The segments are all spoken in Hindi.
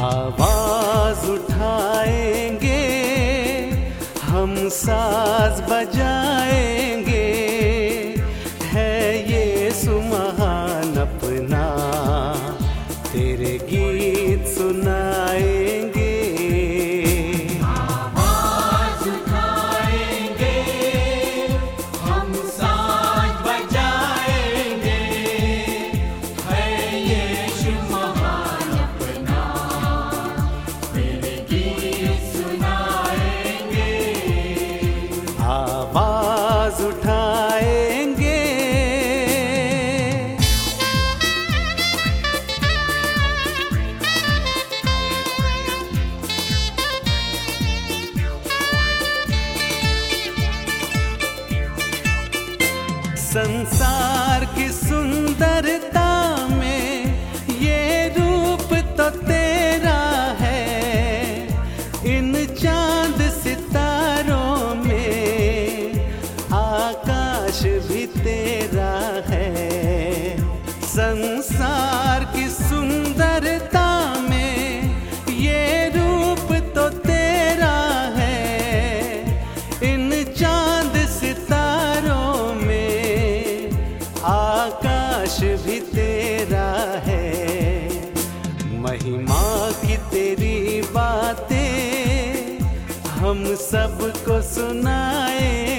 आवाज़ उठाएँगे हम साज बजाएँगे उठाएँगे। संसार की सुंदरता आकाश भी तेरा है। संसार की सुंदरता में ये रूप तो तेरा है। इन चाँद सितारों में आकाश भी तेरा है। महिमा की तेरी बातें हम सबको सुनाएँगे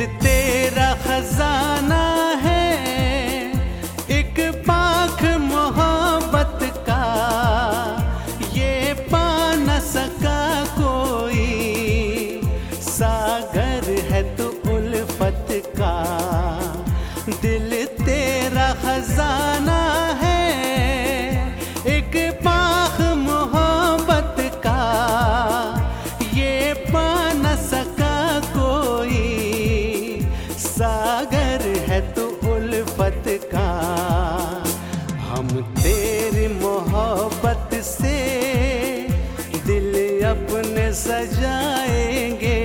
दिल तेरा खजा तेरी मोहब्बत से दिल अपने सजाएँगे।